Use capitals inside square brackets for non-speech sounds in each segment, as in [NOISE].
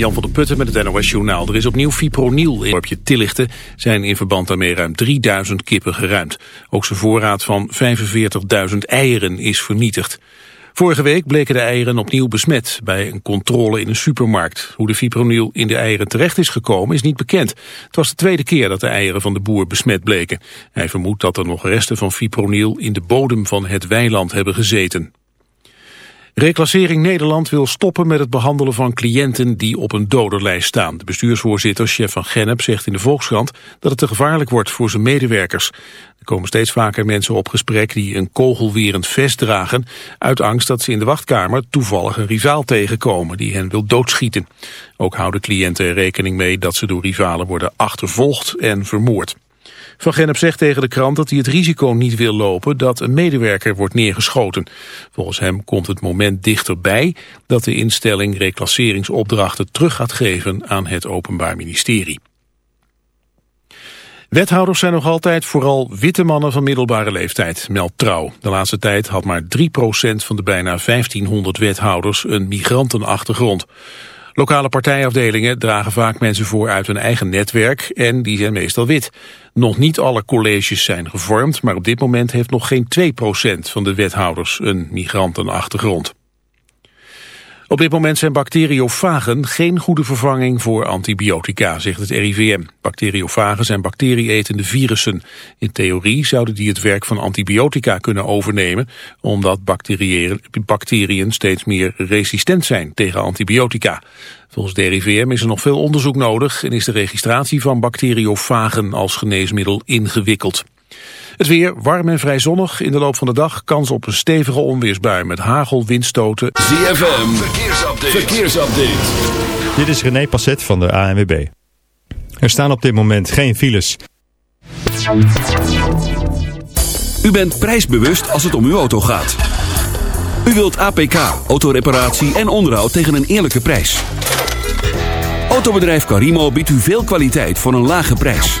Jan van der Putten met het NOS Journaal. Er is opnieuw fipronil in het dorpje Tillichten. Zijn in verband daarmee ruim 3000 kippen geruimd. Ook zijn voorraad van 45.000 eieren is vernietigd. Vorige week bleken de eieren opnieuw besmet bij een controle in een supermarkt. Hoe de fipronil in de eieren terecht is gekomen is niet bekend. Het was de tweede keer dat de eieren van de boer besmet bleken. Hij vermoedt dat er nog resten van fipronil in de bodem van het weiland hebben gezeten. Reclassering Nederland wil stoppen met het behandelen van cliënten die op een doderlijst staan. De bestuursvoorzitter, chef van Gennep, zegt in de Volkskrant dat het te gevaarlijk wordt voor zijn medewerkers. Er komen steeds vaker mensen op gesprek die een kogelwerend vest dragen... uit angst dat ze in de wachtkamer toevallig een rivaal tegenkomen die hen wil doodschieten. Ook houden cliënten rekening mee dat ze door rivalen worden achtervolgd en vermoord. Van Gennep zegt tegen de krant dat hij het risico niet wil lopen dat een medewerker wordt neergeschoten. Volgens hem komt het moment dichterbij dat de instelling reclasseringsopdrachten terug gaat geven aan het Openbaar Ministerie. Wethouders zijn nog altijd vooral witte mannen van middelbare leeftijd, meldt Trouw. De laatste tijd had maar 3% van de bijna 1500 wethouders een migrantenachtergrond. Lokale partijafdelingen dragen vaak mensen voor uit hun eigen netwerk en die zijn meestal wit. Nog niet alle colleges zijn gevormd, maar op dit moment heeft nog geen 2% van de wethouders een migrantenachtergrond. Op dit moment zijn bacteriofagen geen goede vervanging voor antibiotica, zegt het RIVM. Bacteriofagen zijn bacterie-etende virussen. In theorie zouden die het werk van antibiotica kunnen overnemen, omdat bacteriën steeds meer resistent zijn tegen antibiotica. Volgens de RIVM is er nog veel onderzoek nodig en is de registratie van bacteriofagen als geneesmiddel ingewikkeld. Het weer warm en vrij zonnig. In de loop van de dag kans op een stevige onweersbui met hagel, windstoten. ZFM, verkeersupdate. verkeersupdate. Dit is René Passet van de ANWB. Er staan op dit moment geen files. U bent prijsbewust als het om uw auto gaat. U wilt APK, autoreparatie en onderhoud tegen een eerlijke prijs. Autobedrijf Carimo biedt u veel kwaliteit voor een lage prijs.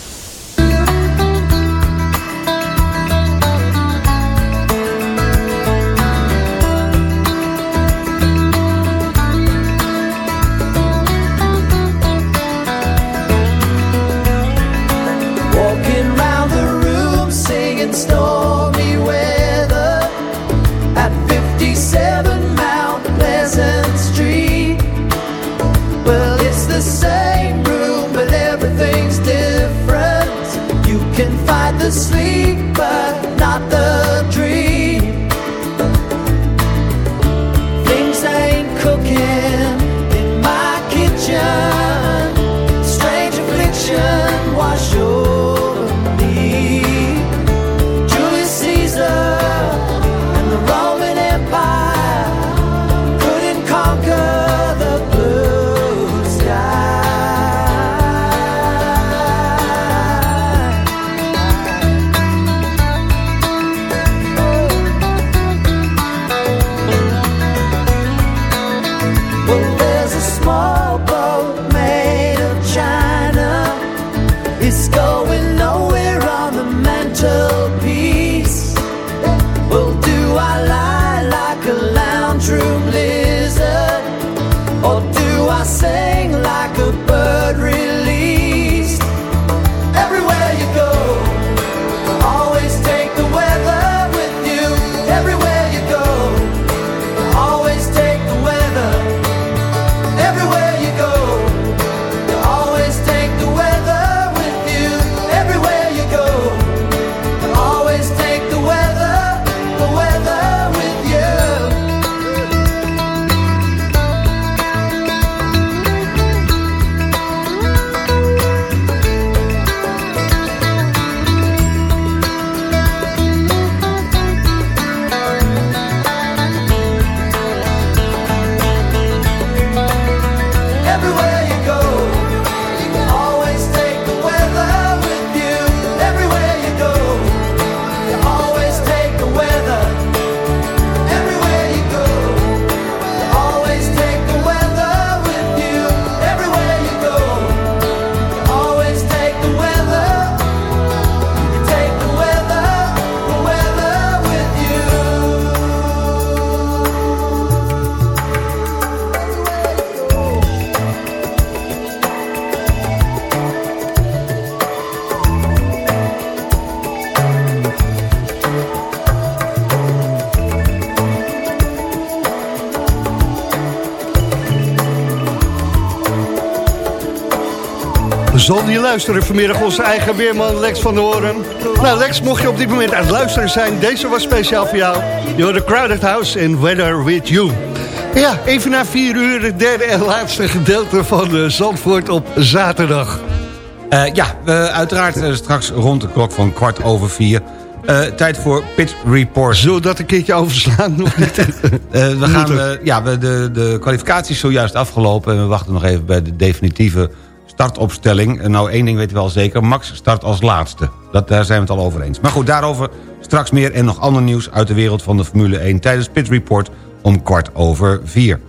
Sleep. Zal die luisteren vanmiddag onze eigen weerman Lex van der Hoorn. Nou Lex, mocht je op dit moment aan het luisteren zijn, deze was speciaal voor jou. You're the Crowded House and Weather With You. Ja, even na vier uur, het derde en laatste gedeelte van uh, Zandvoort op zaterdag. Uh, ja, uh, uiteraard uh, straks rond de klok van kwart over vier. tijd voor Pit Report. Zullen we dat een keertje overslaan? Nog niet? [LAUGHS] we gaan, ja, we, de, de kwalificatie is zojuist afgelopen... en we wachten nog even bij de definitieve startopstelling. Nou, één ding weten we wel zeker. Max start als laatste. Dat, daar zijn we het al over eens. Maar goed, daarover straks meer en nog ander nieuws... uit de wereld van de Formule 1 tijdens Pit Report om kwart over vier.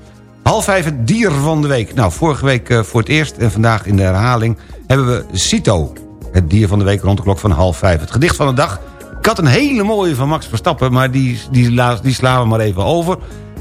Half vijf het dier van de week. Nou, vorige week uh, voor het eerst en vandaag in de herhaling... hebben we Cito, het dier van de week rond de klok van half vijf. Het gedicht van de dag. Ik had een hele mooie van Max Verstappen... maar die, die, die slaan we maar even over.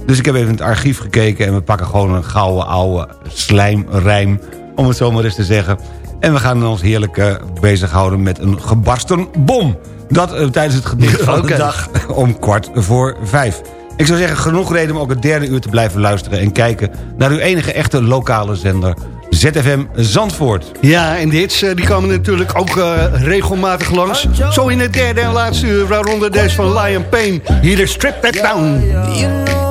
Dus ik heb even in het archief gekeken... en we pakken gewoon een gouden oude slijmrijm... om het zo maar eens te zeggen. En we gaan ons heerlijk uh, bezighouden met een gebarsten bom. Dat uh, tijdens het gedicht [LAUGHS] van okay. de dag om kwart voor vijf. Ik zou zeggen, genoeg reden om ook het derde uur te blijven luisteren... en kijken naar uw enige echte lokale zender, ZFM Zandvoort. Ja, en de hits die komen natuurlijk ook uh, regelmatig langs. Zo in het derde en laatste uur, waaronder deze van Lion Payne. Hier is Strip That Down.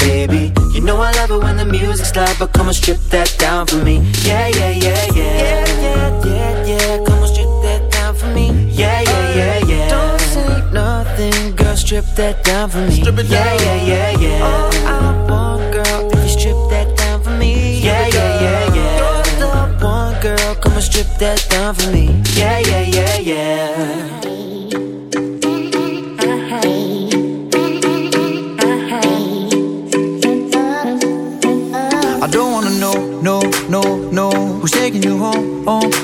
baby. You know I love it when the music's loud, but come on, strip that down for me. Yeah, yeah, yeah, yeah. Yeah, yeah, yeah, yeah. Come on, strip that down for me. Yeah, yeah, yeah, yeah. Don't say nothing, girl, strip that down for me. Strip it yeah, down. yeah, yeah, yeah. All I want, girl, if you strip that down for me. Yeah, yeah, yeah, yeah. You're the one, girl, come on, strip that down for me. Yeah, yeah, yeah, yeah.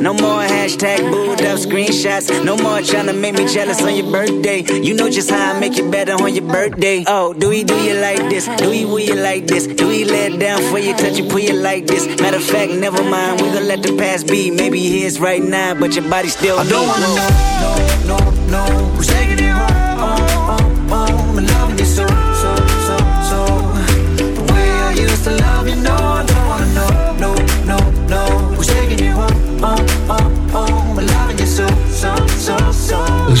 No more hashtag booed up screenshots. No more trying to make me jealous on your birthday. You know just how I make you better on your birthday. Oh, do we do you like this? Do we will you like this? Do we let it down for you, touch you, pull you like this? Matter of fact, never mind. We gon' let the past be. Maybe here's right now, but your body still. I don't wanna know, no, no, no.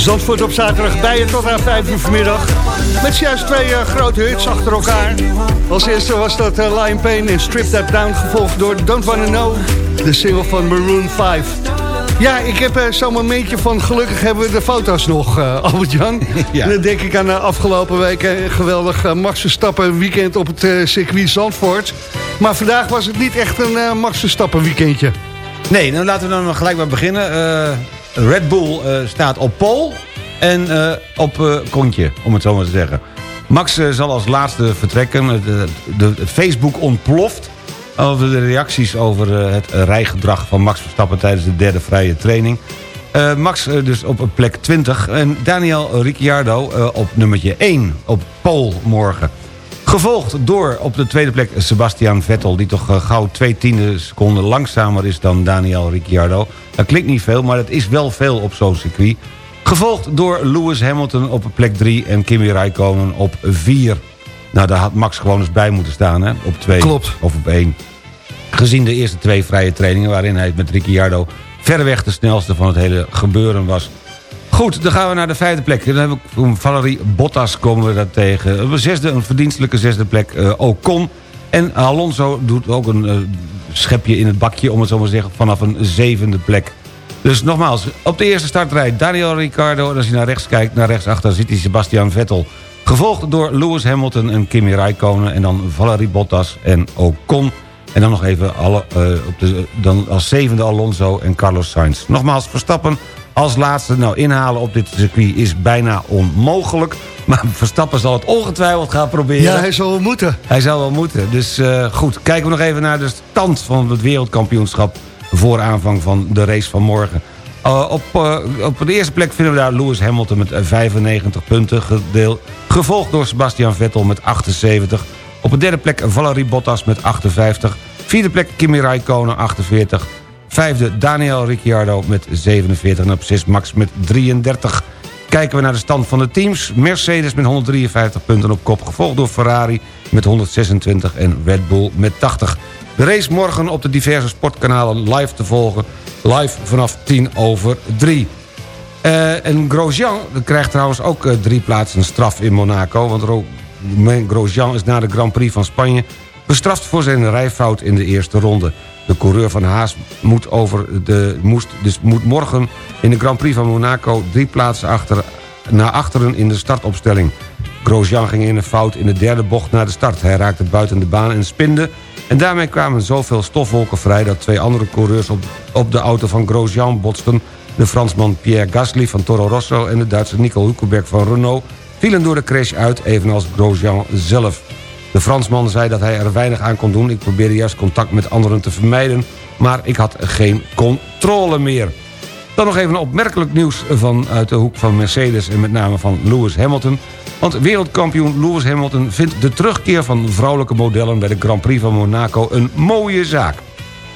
Zandvoort op zaterdag bij je tot aan 5 uur vanmiddag. Met juist twee eh, grote hits achter elkaar. Als eerste was dat eh, Lion Pain in Strip That Down, gevolgd door Don't Wanna Know, de single van Maroon 5. Ja, ik heb eh, zo'n momentje van gelukkig hebben we de foto's nog, [LAUGHS] Albert-Jan. [LAUGHS] En Dan denk ik aan de afgelopen weken een geweldig Max Verstappen weekend op het circuit Zandvoort. Maar vandaag was het niet echt een Max Verstappen weekendje. Nee, dan laten we dan gelijk maar beginnen. Red Bull eh, staat op pol en eh, op eh, kontje, om het zo maar te zeggen. Max zal als laatste vertrekken. De, de, Facebook ontploft over de reacties over het rijgedrag van Max Verstappen... tijdens de derde vrije training. Max dus op plek 20 en Daniel Ricciardo op nummertje 1 op pole morgen. Gevolgd door op de tweede plek Sebastian Vettel... die toch eh, gauw twee tiende seconden langzamer is dan Daniel Ricciardo. Dat klinkt niet veel, maar dat is wel veel op zo'n circuit. Gevolgd door Lewis Hamilton op plek 3 en Kimi Räikkönen op 4. Nou, daar had Max gewoon eens bij moeten staan, hè? Op 2 Klopt. of op 1. Gezien de eerste twee vrije trainingen... waarin hij met Ricciardo verreweg de snelste van het hele gebeuren was. Goed, dan gaan we naar de vijfde plek. Dan hebben we Valerie Bottas komen we daar tegen. Een, zesde, een verdienstelijke zesde plek eh, Ocon. En Alonso doet ook een eh, schepje in het bakje... om het zo maar te zeggen, vanaf een zevende plek. Dus nogmaals, op de eerste startrij Daniel Ricciardo... en als je naar rechts kijkt, naar rechts achter zit hij Sebastian Vettel. Gevolgd door Lewis Hamilton en Kimi Räikkönen... en dan Valerie Bottas en Ocon... En dan nog even alle, eh, op de, dan als zevende Alonso en Carlos Sainz. Nogmaals, Verstappen als laatste. Nou, inhalen op dit circuit is bijna onmogelijk. Maar Verstappen zal het ongetwijfeld gaan proberen. Ja, hij zal wel moeten. Hij zal wel moeten. Dus eh, goed, kijken we nog even naar de stand van het wereldkampioenschap... voor aanvang van de race van morgen. Uh, op, uh, op de eerste plek vinden we daar Lewis Hamilton met 95 punten gedeeld. Gevolgd door Sebastian Vettel met 78. Op de derde plek Valerie Bottas met 58. Vierde plek Kimi Räikkönen 48. Vijfde Daniel Ricciardo met 47. En op zes Max met 33. Kijken we naar de stand van de teams. Mercedes met 153 punten op kop, gevolgd door Ferrari met 126 en Red Bull met 80. De race morgen op de diverse sportkanalen live te volgen. Live vanaf 10 over 3. Eh, en Grosjean krijgt trouwens ook eh, drie plaatsen straf in Monaco. Want Ro- Grosjean is na de Grand Prix van Spanje... bestraft voor zijn rijfout in de eerste ronde. De coureur van Haas moet, over de, moest, dus moet morgen in de Grand Prix van Monaco... drie plaatsen achter, naar achteren in de startopstelling. Grosjean ging in een fout in de derde bocht na de start. Hij raakte buiten de baan en spinde... en daarmee kwamen zoveel stofwolken vrij... dat twee andere coureurs op, op de auto van Grosjean botsten... de Fransman Pierre Gasly van Toro Rosso... en de Duitse Nico Hülkenberg van Renault... vielen door de crash uit, evenals Grosjean zelf. De Fransman zei dat hij er weinig aan kon doen. Ik probeerde juist contact met anderen te vermijden... maar ik had geen controle meer. Dan nog even opmerkelijk nieuws vanuit de hoek van Mercedes... en met name van Lewis Hamilton. Want wereldkampioen Lewis Hamilton vindt de terugkeer van vrouwelijke modellen... bij de Grand Prix van Monaco een mooie zaak.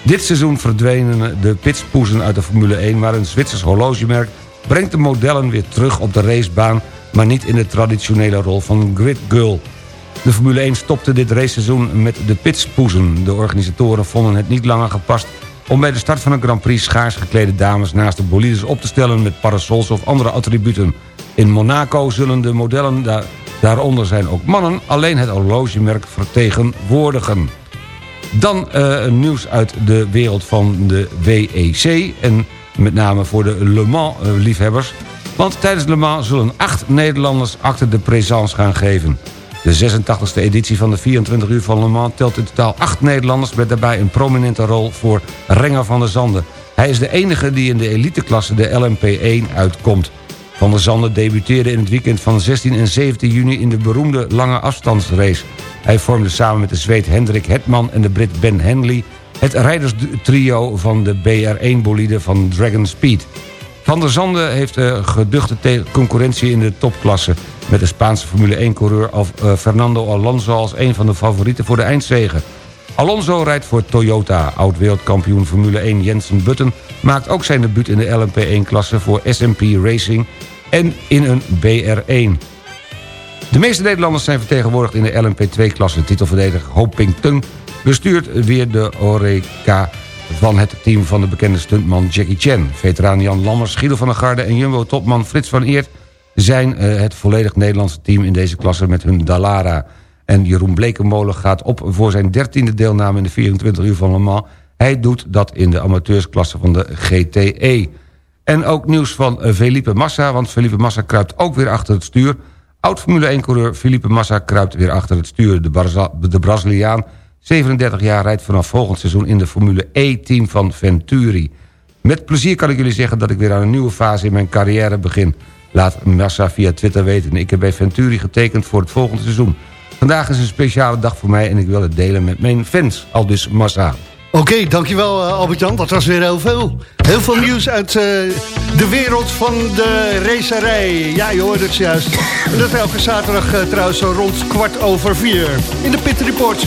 Dit seizoen verdwenen de pitspoezen uit de Formule 1... maar een Zwitsers horlogemerk brengt de modellen weer terug op de racebaan... maar niet in de traditionele rol van grid girl. De Formule 1 stopte dit raceseizoen met de pitspoezen. De organisatoren vonden het niet langer gepast om bij de start van een Grand Prix schaars geklede dames naast de bolides op te stellen met parasols of andere attributen. In Monaco zullen de modellen, daar, daaronder zijn ook mannen, alleen het horlogemerk vertegenwoordigen. Dan eh, nieuws uit de wereld van de WEC en met name voor de Le Mans eh. Want tijdens Le Mans zullen acht Nederlanders acte de présence gaan geven. De 86e editie van de 24 uur van Le Mans telt in totaal acht Nederlanders... met daarbij een prominente rol voor Renger van der Zanden. Hij is de enige die in de eliteklasse de LMP1 uitkomt. Van der Zanden debuteerde in het weekend van 16 en 17 juni... in de beroemde lange afstandsrace. Hij vormde samen met de Zweed Hendrik Hetman en de Brit Ben Henley... het rijderstrio van de BR1-bolide van Dragon Speed. Van der Zande heeft uh, geduchte te- concurrentie in de topklasse... met de Spaanse Formule 1-coureur uh, Fernando Alonso als een van de favorieten voor de eindzege. Alonso rijdt voor Toyota. Oud-wereldkampioen Formule 1 Jensen Button... maakt ook zijn debuut in de LMP1-klasse voor SMP Racing... en in een BR1. De meeste Nederlanders zijn vertegenwoordigd in de LMP2-klasse. Titelverdediger Hoping Tung bestuurt weer de Oreca van het team van de bekende stuntman Jackie Chan. Veteraan Jan Lammers, Guido van der Garde en Jumbo-topman Frits van Eert... zijn uh, het volledig Nederlandse team in deze klasse met hun Dallara. En Jeroen Blekenmolen gaat op voor zijn dertiende deelname in de 24 uur van Le Mans. Hij doet dat in de amateursklasse van de GTE. En ook nieuws van uh, Felipe Massa, want Felipe Massa kruipt ook weer achter het stuur... Oud-Formule 1-coureur Felipe Massa kruipt weer achter het stuur. De, de Braziliaan, 37 jaar, rijdt vanaf volgend seizoen... in de Formule E-team van Venturi. Met plezier kan ik jullie zeggen dat ik weer aan een nieuwe fase in mijn carrière begin. Laat Massa via Twitter weten. Ik heb bij Venturi getekend voor het volgende seizoen. Vandaag is een speciale dag voor mij en ik wil het delen met mijn fans. Al dus Massa. Oké, okay, dankjewel uh, Albert-Jan. Dat was weer heel veel. Heel veel nieuws uit uh, de wereld van de racerij. Ja, je hoort het juist. En dat elke zaterdag uh, trouwens zo rond kwart over vier. In de Pit Report.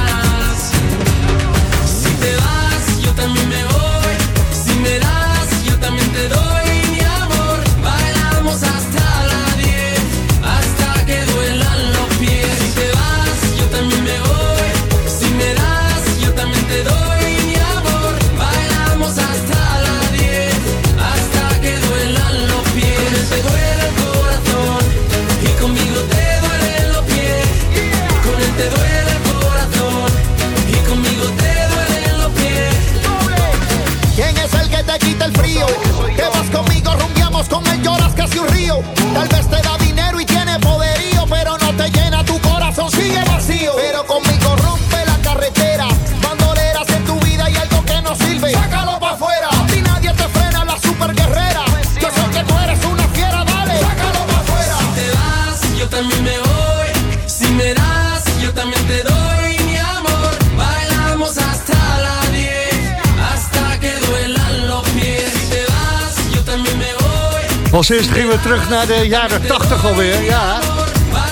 Als eerste gingen we terug naar de jaren 80 alweer, ja.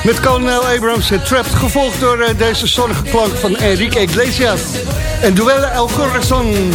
Met Colonel Abrams en Trapped, gevolgd door eh, deze zonnige klank van Enrique Iglesias. En Duelle El Corazon.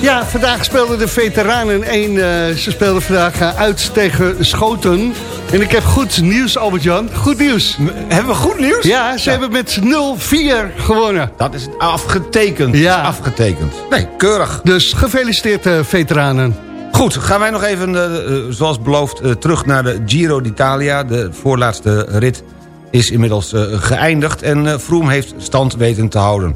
Ja, vandaag speelden de veteranen één. eh, ze speelden vandaag eh, uit tegen Schoten. En ik heb goed nieuws, Albert-Jan. Goed nieuws. Hebben we goed nieuws? Ja, ze hebben met 0-4 gewonnen. Dat is afgetekend. Ja. Afgetekend. Nee, keurig. Dus gefeliciteerd, eh, veteranen. Goed, gaan wij nog even, eh, eh, zoals beloofd, eh, terug naar de Giro d'Italia. De voorlaatste rit is inmiddels geëindigd en Froome heeft stand weten te houden.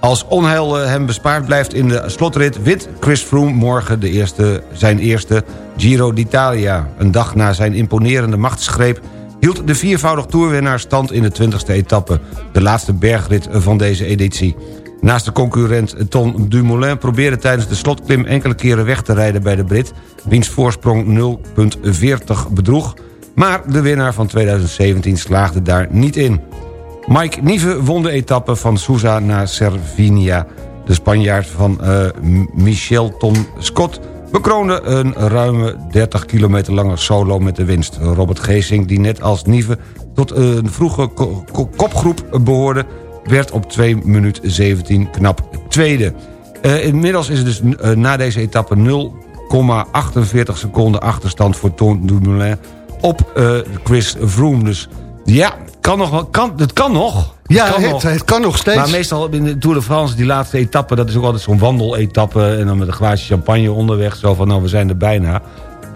Als onheil hem bespaard blijft in de slotrit... wint Chris Froome morgen de eerste, zijn eerste Giro d'Italia. Een dag na zijn imponerende machtsgreep... hield de viervoudig toerwinnaar stand in de 20e etappe... de laatste bergrit van deze editie. Naast de concurrent Ton Dumoulin probeerde tijdens de slotklim... enkele keren weg te rijden bij de Brit... wiens voorsprong 0,40 bedroeg... maar de winnaar van 2017 slaagde daar niet in. Mike Nieve won de etappe van Sousa naar Cervinia. De Spanjaard van eh, M- Michelton Scott bekroonde een ruime 30 kilometer lange solo met de winst. Robert Geesing, die net als Nieve tot een vroege ko- ko- kopgroep behoorde... werd op 2 minuut 17 knap tweede. Eh, inmiddels is het dus eh, na deze etappe 0,48 seconden achterstand voor Ton Dumoulin op eh, Chris Froome. Dus ja, kan nog, wel- kan, het kan nog. Ja, kan het- het kan nog steeds. Maar meestal in de Tour de France, die laatste etappe... dat is ook altijd zo'n wandeletappe... en dan met een glaasje champagne onderweg. Zo van, nou, we zijn er bijna.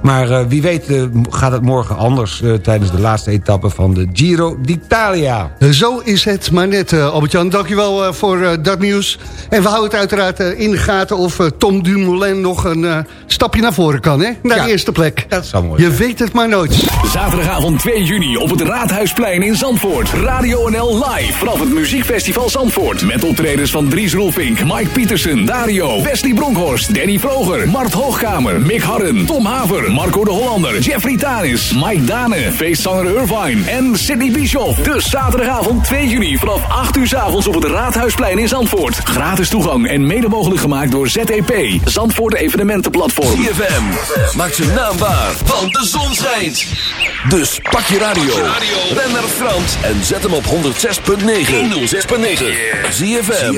Maar eh, wie weet eh, gaat het morgen anders... eh, tijdens de laatste etappe van de Giro d'Italia. Zo is het maar net, Albert-Jan. Dankjewel eh, voor eh, dat nieuws. En we houden het uiteraard in de gaten... of eh, Tom Dumoulin nog een eh, stapje naar voren kan, hè? Naar Ja. de eerste plek. Dat zou mooi Je weet het maar nooit. Zaterdagavond 2 juni op het Raadhuisplein in Zandvoort. Radio NL live vanaf het Muziekfestival Zandvoort. Met optredens van Dries Roelvink, Mike Pietersen, Dario, Wesley Bronkhorst, Danny Vroger, Mart Hoogkamer, Mick Harren, Tom Haver, Marco de Hollander, Jeffrey Tanis, Mike Dane, feestzanger Irvine en Sidney Bischoff. Dus zaterdagavond 2 juni vanaf 8 uur 's avonds op het Raadhuisplein in Zandvoort. Gratis toegang en mede mogelijk gemaakt door ZEP, Zandvoort Evenementenplatform. ZFM maakt zijn naam waar, want de zon schijnt. Dus pak je radio, ren naar Frans en zet hem op 106.9. 106.9. ZFM,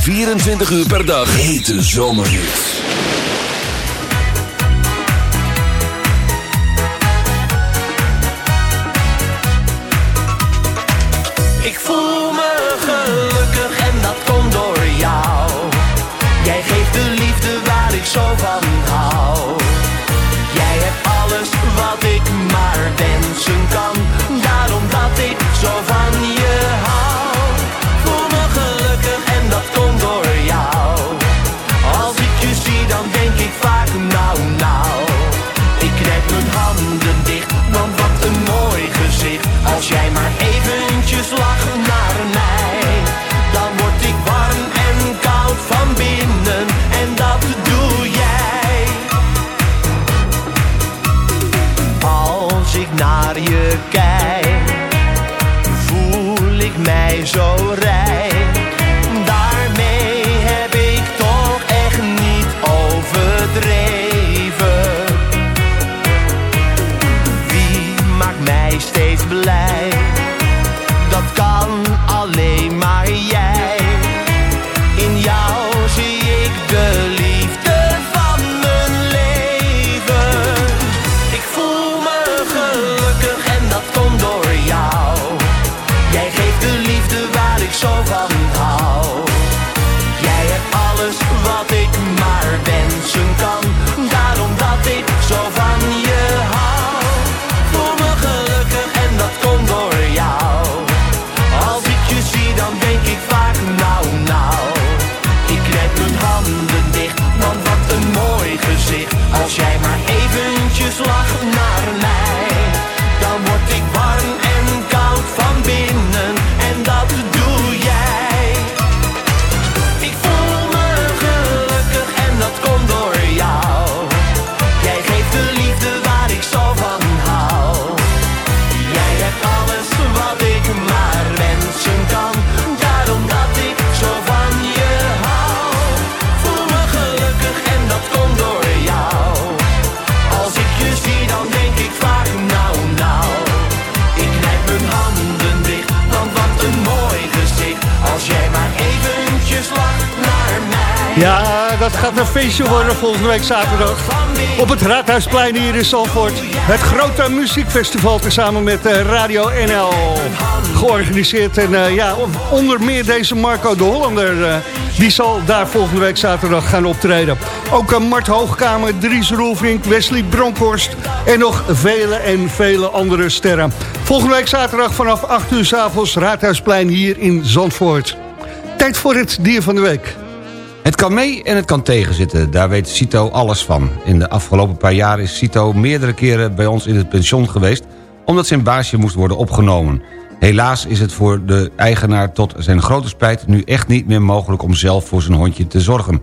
24 uur per dag. Hete zomerhits. Feestje worden volgende week zaterdag. Op het Raadhuisplein hier in Zandvoort. Het grote muziekfestival tezamen met eh, Radio NL. Georganiseerd. En eh, ja, onder meer deze Marco de Hollander. eh, die zal daar volgende week zaterdag gaan optreden. Ook eh, Mart Hoogkamer, Dries Roelvink, Wesley Bronkhorst. En nog vele en vele andere sterren. Volgende week zaterdag vanaf 8 uur s avonds Raadhuisplein hier in Zandvoort. Tijd voor het dier van de week. Het kan mee en het kan tegenzitten, daar weet Cito alles van. In de afgelopen paar jaar is Cito meerdere keren bij ons in het pension geweest... omdat zijn baasje moest worden opgenomen. Helaas is het voor de eigenaar tot zijn grote spijt... nu echt niet meer mogelijk om zelf voor zijn hondje te zorgen.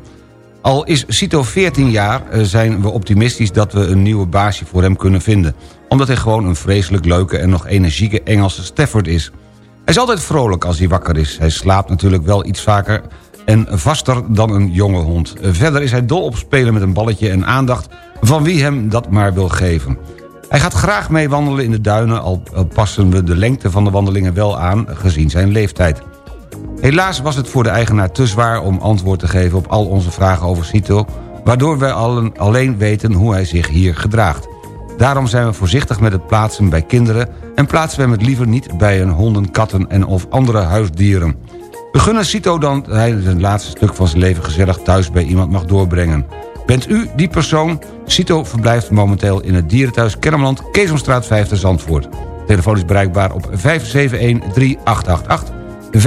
Al is Cito 14 jaar, eh, zijn we optimistisch dat we een nieuwe baasje voor hem kunnen vinden. Omdat hij gewoon een vreselijk leuke en nog energieke Engelse Stafford is. Hij is altijd vrolijk als hij wakker is. Hij slaapt natuurlijk wel iets vaker en vaster dan een jonge hond. Verder is hij dol op spelen met een balletje en aandacht... van wie hem dat maar wil geven. Hij gaat graag mee wandelen in de duinen... al passen we de lengte van de wandelingen wel aan... gezien zijn leeftijd. Helaas was het voor de eigenaar te zwaar om antwoord te geven... op al onze vragen over Cito... waardoor wij alleen weten hoe hij zich hier gedraagt. Daarom zijn we voorzichtig met het plaatsen bij kinderen... en plaatsen we hem het liever niet bij een honden, katten en of andere huisdieren. We Cito dan dat hij het laatste stuk van zijn leven gezellig thuis bij iemand mag doorbrengen. Bent u die persoon? Cito verblijft momenteel in het dierenthuis Kennemerland... Keesomstraat 5 te Zandvoort. Telefoon is bereikbaar op 571-3888. 571-3888.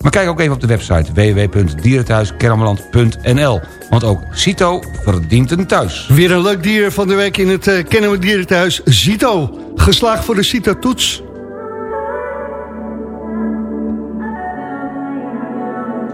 Maar kijk ook even op de website www.dierenthuiskennemerland.nl. Want ook Cito verdient een thuis. Weer een leuk dier van de week in het uh, Dierenthuis. Zito. Geslaagd voor de Cito-toets.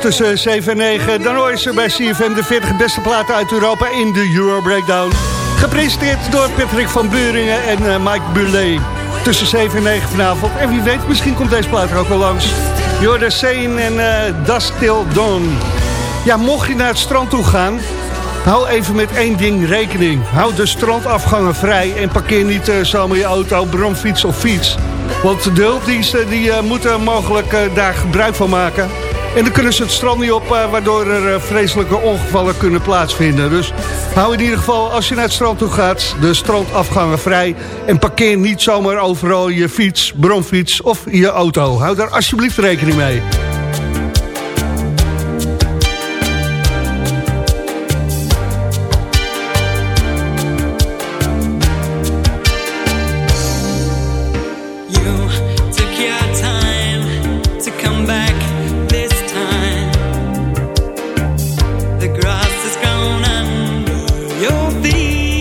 Tussen 7 en 9, dan hoor je bij CFM de 40 beste platen uit Europa in de Euro Breakdown. Gepresenteerd door Patrick van Buringen en eh, Mike Bulet. Tussen 7 en 9 vanavond. En wie weet, misschien komt deze plaat er ook wel langs. Jorda Sane en uh, Das Till Dawn. Ja, mocht je naar het strand toe gaan... Hou even met één ding rekening. Hou de strandafgangen vrij en parkeer niet uh, zomaar je auto, bromfiets of fiets. Want de hulpdiensten die, moeten mogelijk daar gebruik van maken. En dan kunnen ze het strand niet op, uh, waardoor er uh, vreselijke ongevallen kunnen plaatsvinden. Dus hou in ieder geval, als je naar het strand toe gaat, de strandafgangen vrij. En parkeer niet zomaar overal je fiets, bromfiets of je auto. Hou daar alsjeblieft rekening mee. believe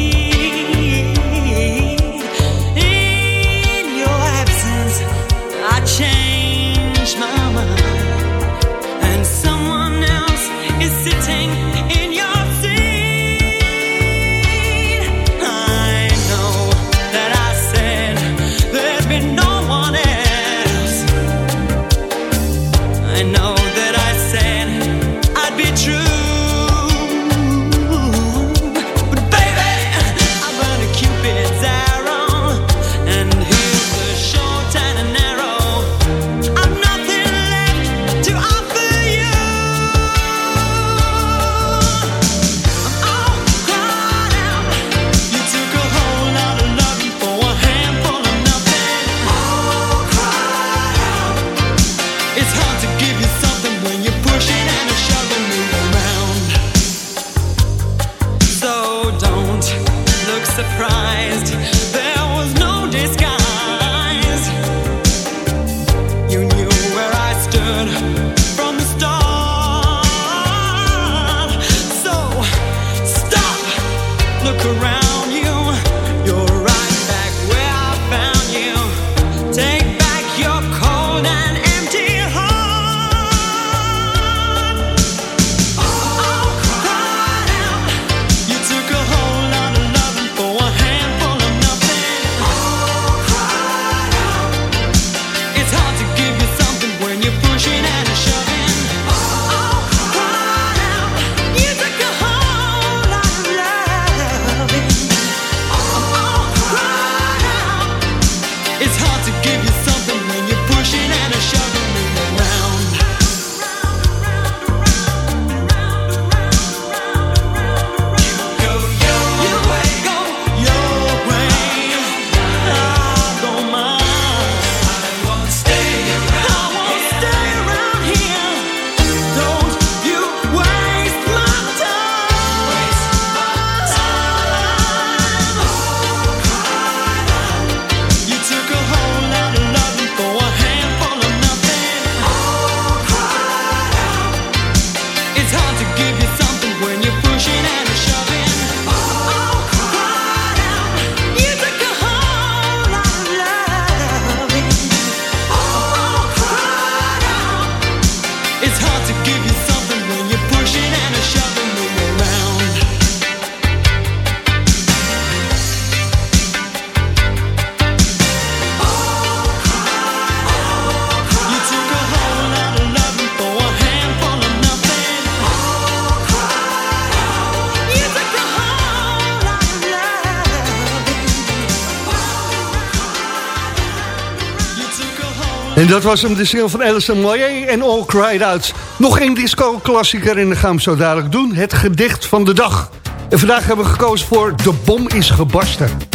En dat was hem, de single van Alison Moyer en All Cried Out. Nog één disco-klassieker en dan gaan we zo dadelijk doen. Het gedicht van de dag. En vandaag hebben we gekozen voor De Bom is gebarsten.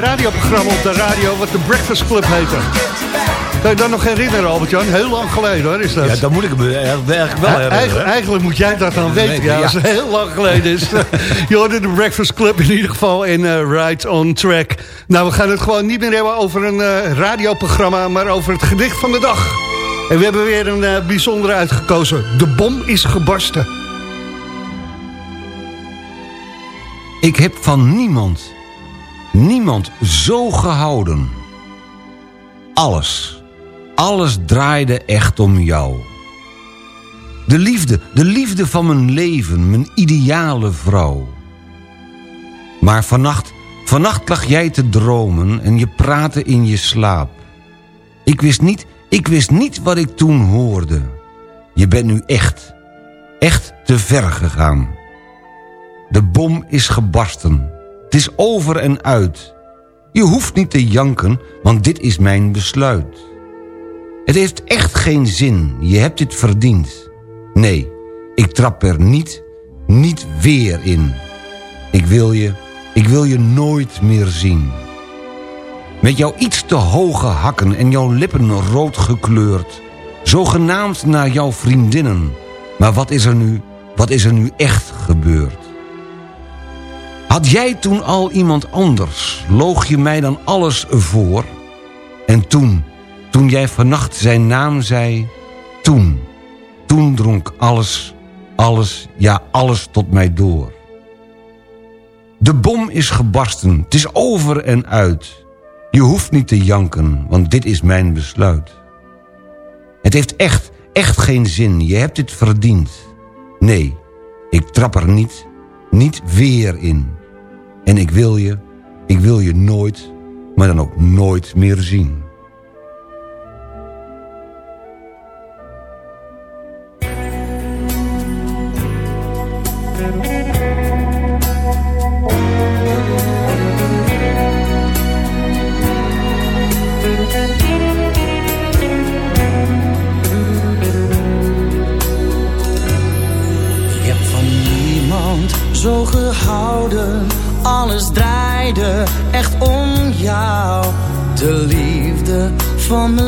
Radioprogramma op de radio... wat de Breakfast Club heette. Kan je dat nog herinneren, Albert-Jan? Heel lang geleden, hoor, is dat. Ja, dan moet ik me eigenlijk wel herinneren. Eigenlijk, eigenlijk moet jij dat dan weten. Ja, als het heel lang geleden is. [LAUGHS] je hoorde de Breakfast Club in ieder geval in eh Right on Track. Nou, we gaan het gewoon niet meer hebben over een eh, radioprogramma... maar over het gedicht van de dag. En we hebben weer een eh, bijzondere uitgekozen. De bom is gebarsten. Ik heb van niemand, niemand zo gehouden. Alles, alles draaide echt om jou. De liefde, de liefde van mijn leven, mijn ideale vrouw. Maar vannacht, vannacht lag jij te dromen en je praatte in je slaap. Ik wist niet, ik wist niet wat ik toen hoorde. Je bent nu echt, echt te ver gegaan. De bom is gebarsten. Het is over en uit. Je hoeft niet te janken, want dit is mijn besluit. Het heeft echt geen zin, je hebt dit verdiend. Nee, ik trap er niet, niet weer in. Ik wil je, ik wil je nooit meer zien. Met jouw iets te hoge hakken en jouw lippen rood gekleurd. Zogenaamd naar jouw vriendinnen. Maar wat is er nu, wat is er nu echt gebeurd? Had jij toen al iemand anders, loog je mij dan alles voor? En toen, toen jij vannacht zijn naam zei, toen, toen dronk alles, alles, ja alles tot mij door. De bom is gebarsten, het is over en uit. Je hoeft niet te janken, want dit is mijn besluit. Het heeft echt, echt geen zin, je hebt dit verdiend. Nee, ik trap er niet, niet weer in. En ik wil je, ik wil je nooit, maar dan ook nooit meer zien. Liefde van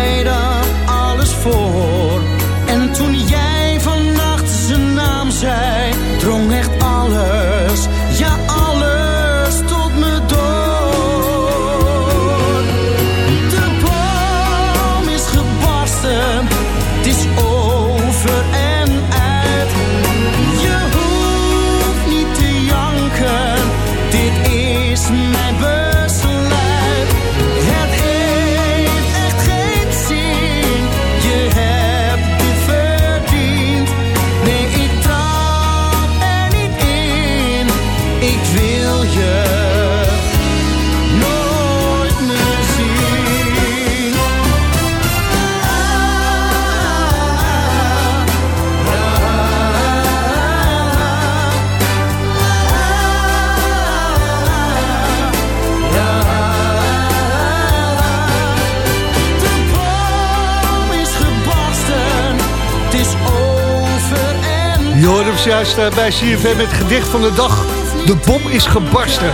eh, bij CFM met het gedicht van de dag. De bom is gebarsten.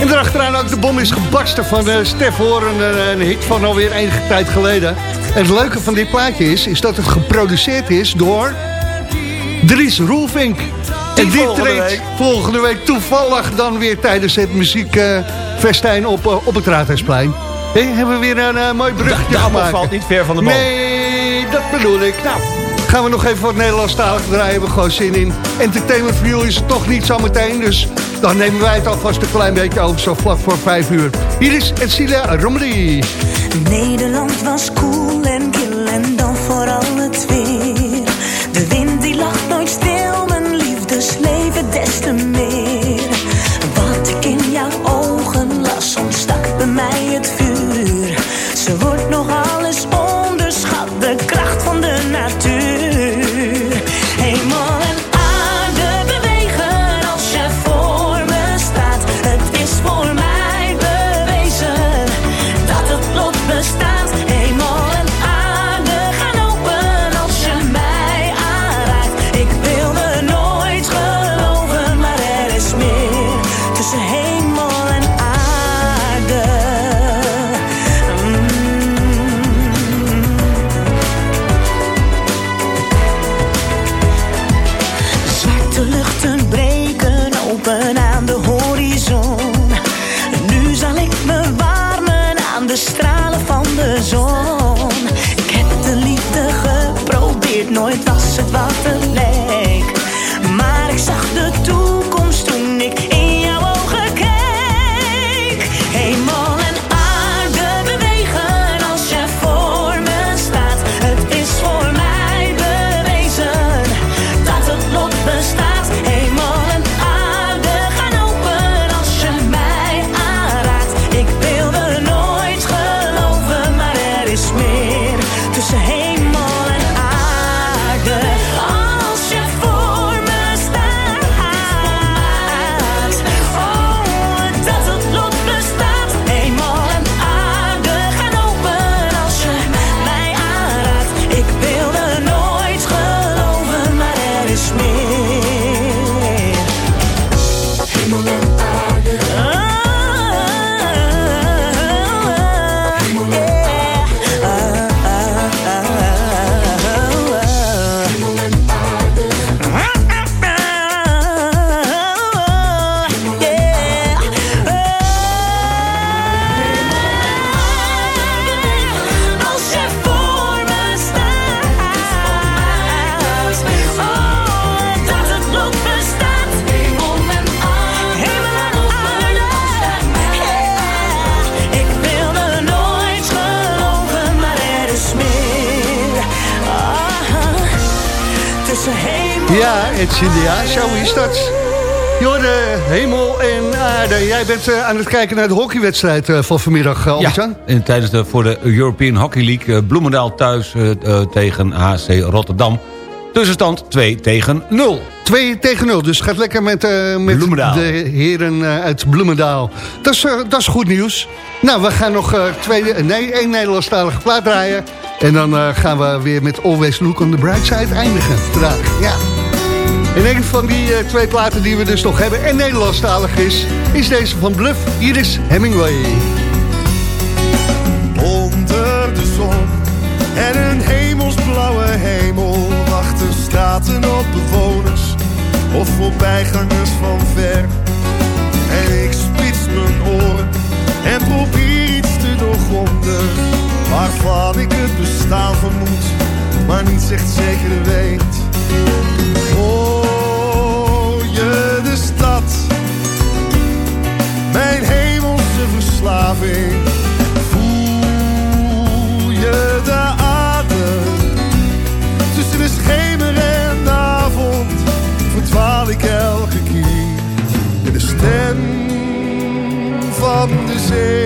En daarachteraan ook de bom is gebarsten van eh Stef Horen, een, een hit van alweer enige tijd geleden. En het leuke van dit plaatje is, is dat het geproduceerd is door Dries Roelvink. En die treedt volgende week toevallig dan weer tijdens het muziekfestijn op, eh, op het Raadhuisplein. Hé, hebben we weer een eh, mooi bruggetje appel gemaakt. valt niet ver van de boom. Nee, dat bedoel ik. Nou, gaan we nog even wat Nederlandstalig draaien. Hebben we gewoon zin in. Entertainment for you is het toch niet zo meteen. Dus dan nemen wij het alvast een klein beetje over. Zo vlak voor vijf uur. Hier is Etsilia Romrey. Nederland was koel en kil en dan vooral het. Was Ja, Etsilia, zo is dat. Jorde, hemel en aarde. Jij bent eh, aan het kijken naar de hockeywedstrijd eh, van vanmiddag, uh, en tijdens de, voor de European Hockey League... Bloemendaal thuis tegen HC Rotterdam. Tussenstand 2 tegen 0. 2 tegen 0, dus gaat lekker met, met de heren uit Bloemendaal. Dat is, dat is goed nieuws. Nou, we gaan nog twee, nee, één Nederlandstalige plaat draaien. En dan gaan we weer met Always Look on the Bright Side eindigen vandaag. Ja. En een van die eh, twee platen die we dus nog hebben en Nederlandstalig is... is deze van Bluff. Hier is Hemingway. Onder de zon en een hemelsblauwe hemel wachten straten op bewoners of voorbijgangers van ver. En ik spits mijn oren en probeer iets te doorgronden waarvan ik het bestaan vermoed, maar niet echt zeker weet. Mijn hemelse verslaving? Voel je de adem tussen de schemer en de avond? Verdwaal ik elke keer in de stem van de zee.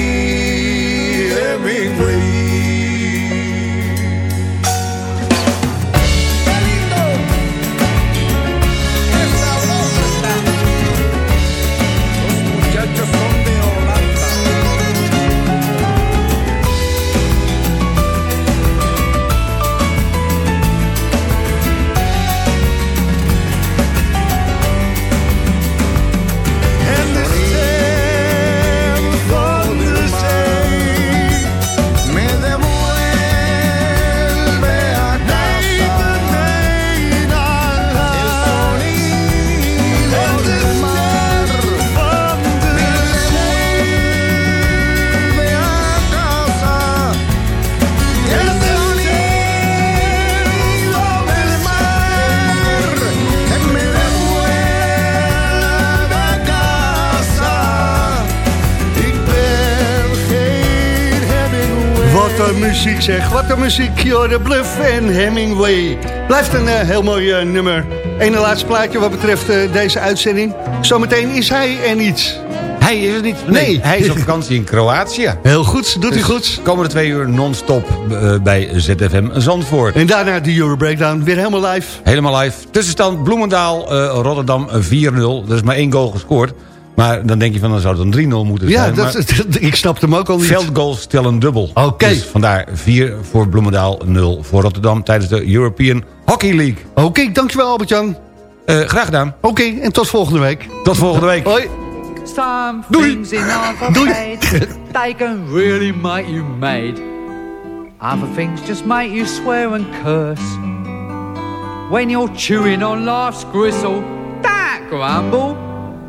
muziek zeg, wat een muziek. Jorde Bluff en Hemingway. Blijft een eh, heel mooi eh, nummer. Ene laatste plaatje wat betreft eh, deze uitzending. Zometeen is hij er niet. Hij is het niet. Nee, hij is op vakantie in Kroatië. Heel goed, doet hij goed. Komende twee uur non-stop bij ZFM Zandvoort. En daarna de Euro Breakdown, weer helemaal live. Helemaal live. Tussenstand Bloemendaal, Rotterdam eh, 4-0. Er is maar één goal gescoord. Maar dan denk je van, dan zou het een 3-0 moeten Ja, zijn. dat, maar [LAUGHS] ik snapte hem ook al niet. veldgoals tellen dubbel. Oké. Dus vandaar 4 voor Bloemendaal, 0 voor Rotterdam... tijdens de European Hockey League. Oké, dankjewel Albert-Jan. Eh, graag gedaan. Oké, en tot volgende week. Tot volgende week. Hoi. Some Doei. things in life are Doei. bad. They can really make you mad. Other things just make you swear and curse. When you're chewing on life's gristle, don't grumble,